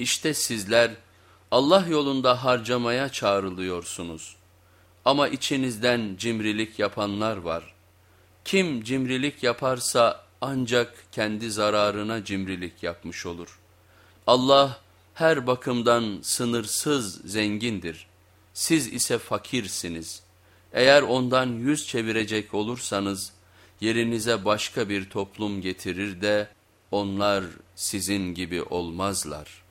İşte sizler Allah yolunda harcamaya çağrılıyorsunuz. Ama içinizden cimrilik yapanlar var. Kim cimrilik yaparsa ancak kendi zararına cimrilik yapmış olur. Allah her bakımdan sınırsız zengindir. Siz ise fakirsiniz. Eğer ondan yüz çevirecek olursanız yerinize başka bir toplum getirir de onlar sizin gibi olmazlar.''